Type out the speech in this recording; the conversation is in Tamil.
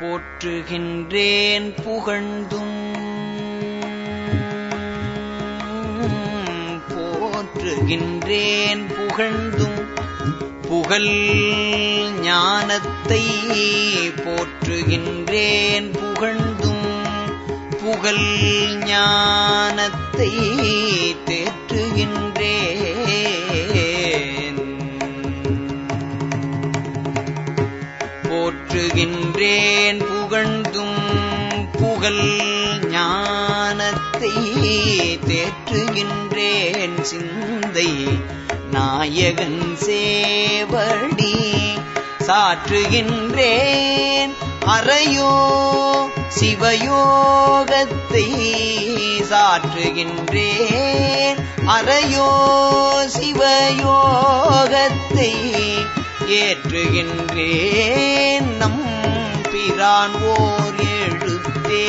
போற்றுகின்றேன் புகழ்ந்தும். போற்றுகின்றேன் புகழ்ந்தும். புகழ் ஞானத்தை போற்றுகின்றேன் புகழ்ந்தும். புகழ் ஞானத்தை போற்றுகின்றேன் புகழ்ந்தும் புகழ் ஞானத்தை தேற்றுகின்றேன் சிந்தை நாயகன் சேவடி சாற்றுகின்றேன் அறையோ சிவயோகத்தை சாற்றுகின்றேன் அறையோ சிவயோகத்தை ஏற்றுகின்றேன். நான் ஓர் எழுத்தே.